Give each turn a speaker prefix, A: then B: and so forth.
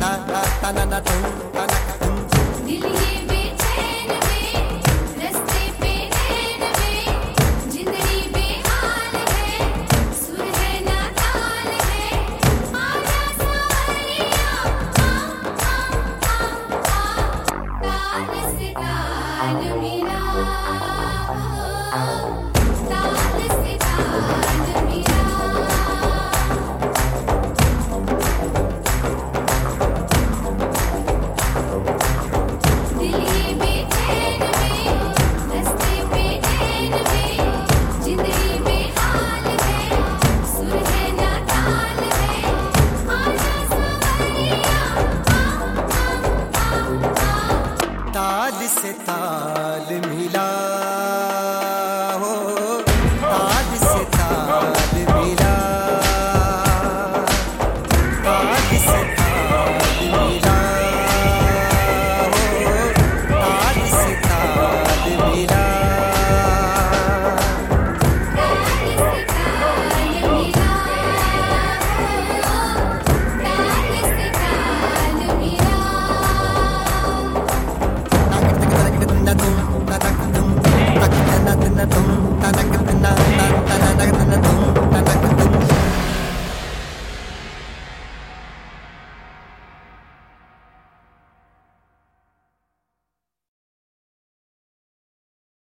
A: na na na na na
B: Stop listening.
A: حال سے تال